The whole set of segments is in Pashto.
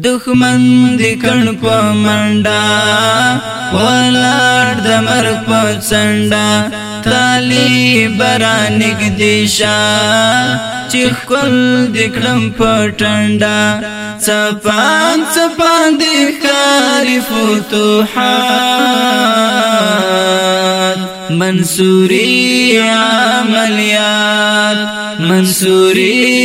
دخمن دی کن په منډا ولاړ د مر په څنډا تالی برانګ دیشا چې خپل دکړم په ټنډا صفان صفان د خار فتوحات منصوري عملیات منصوري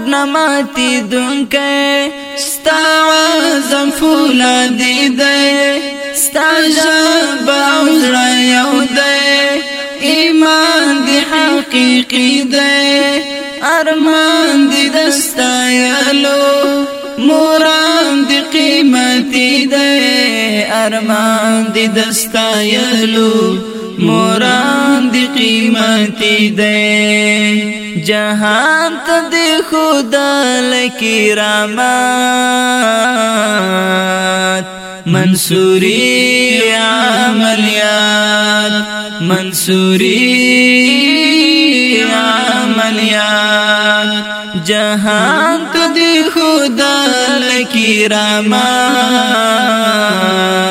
ډډ نماتي دونکې ستا اعظم فولاد دی ستا جب عذرا یو دی ایمان دی حقیقی دی ارمان دی دستا یالو موران دی قیمتی دی ارمان دی دستا یالو موران دی قیمتی دی جهان ته د خدا لکرامات منصوري عملیات منصوري عملیات جهان ته د خدا لکرامات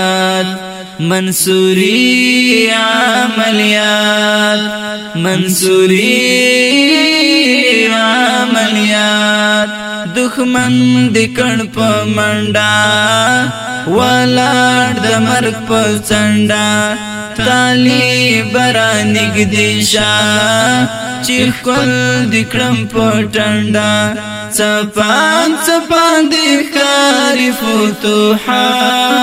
منصوری عملیات منصوری عملیات دخمن دکن په منډا ولاړ د مرګ په څنډا طالب را نګدې شا چې خپل دکړم په ټنډا صفان صفان د خاري فتوحات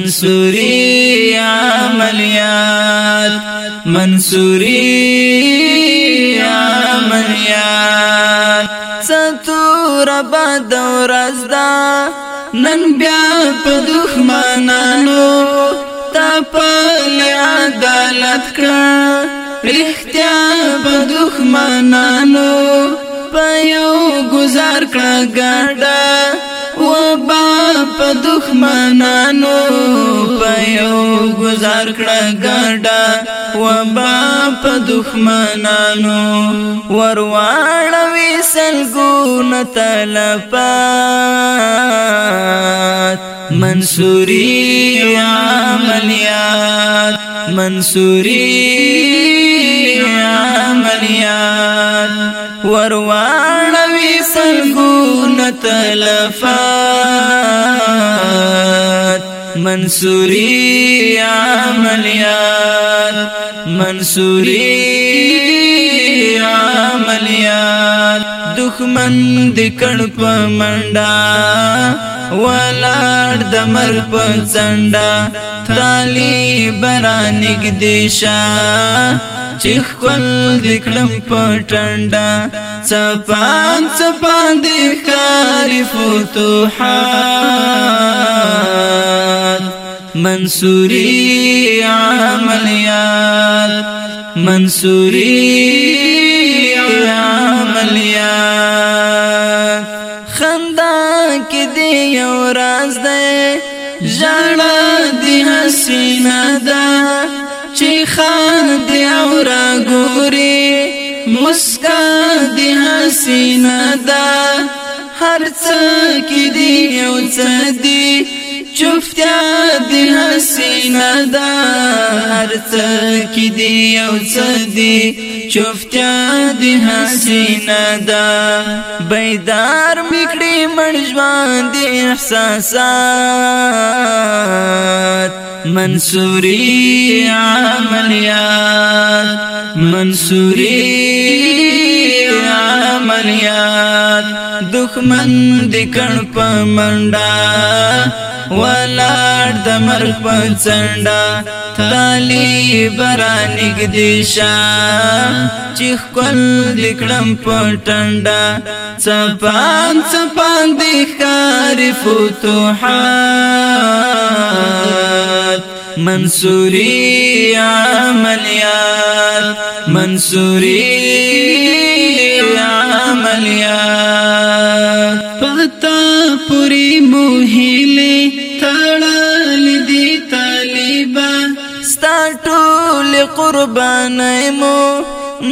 منصوری عملیات منصوری عملیات ستور بد ورزدا نن بیا په دښمنانو تا په عدالت کړه رښتیا په دښمنانو په یو گزار کړه ګډه دښمنانو په یو گزار کړه ګډا و با په دښمنانو ورواړوي سلګون تلپات منصوری عملیات منصوری عملیات ورواړوي سلګون تلفات منصوري عملیات منصوري عملیات دښمن د کڼ په منډا ولاړ د مر په څنډا طالب را نګ دیشا چې خپل دکړم پټنډا صفان صفان دې کاری فتوحات منصوري عملیات منصوري عملیات خندا کې دې یو راز ده دی او را ګوري مسکا دی حسینا دا هر څه کې دی او څه دی چوپتیا دی حسینا دا هر څه کې دی او څه دی چوپتیا دی حسینا دا بیدار میکړي مړ ژوند دی احساسات منصوري عملیات منصوري عملیات دښمن د کڼ په منډه ولاړ د مرګ په څنډه طالب را نږدې شه چې خپل لیکړم په ټنډه څپان څپان د ښار فتوحات منصوري عمليات منصوري عمليات پتا پوری موهله قربانای مو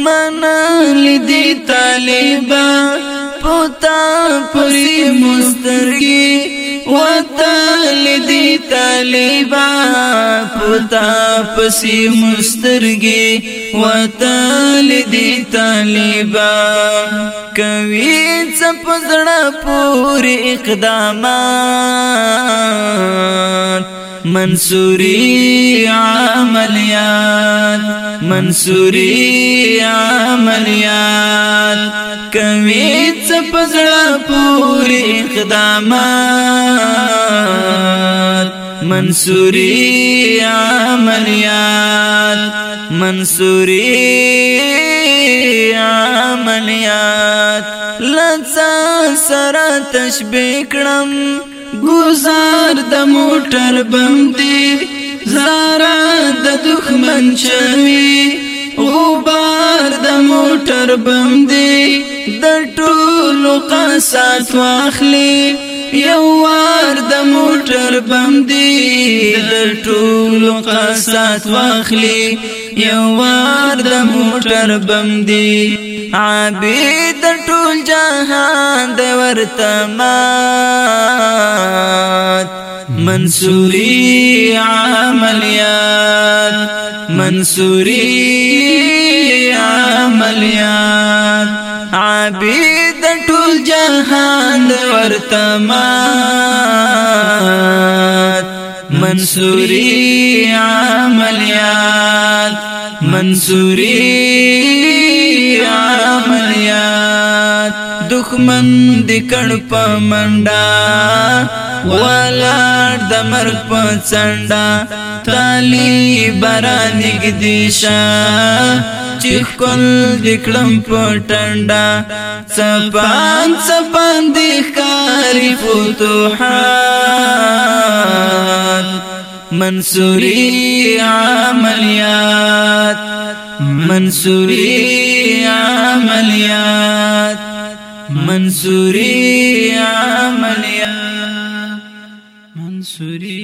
منا لیدی طالبا پوتا پری مسترگی وطن لیدی طالبا پوتا پسی مسترگی وطن لیدی طالبا کوي څپ زړه پور اقدامات منصوری عملیات منصوری عملیات کوي څپزړه پوری اقدامات منصوری عملیات منصوری عملیات لڅ سره تشبیه کړم گزار د موټر بم دی زارا د دښمن شوی غبار د موټر بم دی د ټولو قصاص واخلي یو وار د موټر بم دی د ټولو قصات واخلي یو وار د موټر بم دی عابد ټول جهان د ورتمات منصوري عملیات منصوري عملیات عبید ټول جهان ورتمات منصوری عملیات منصوری عملیات دخمن دکړ په منډا ولاړ د مرګ په څنډا طالبران نګدیشا چې خپل دکړم پټنډا سپان سپان د ښکاری فتوحات منصوري عملیات منصوري عملیات منصوري عملیات منصوري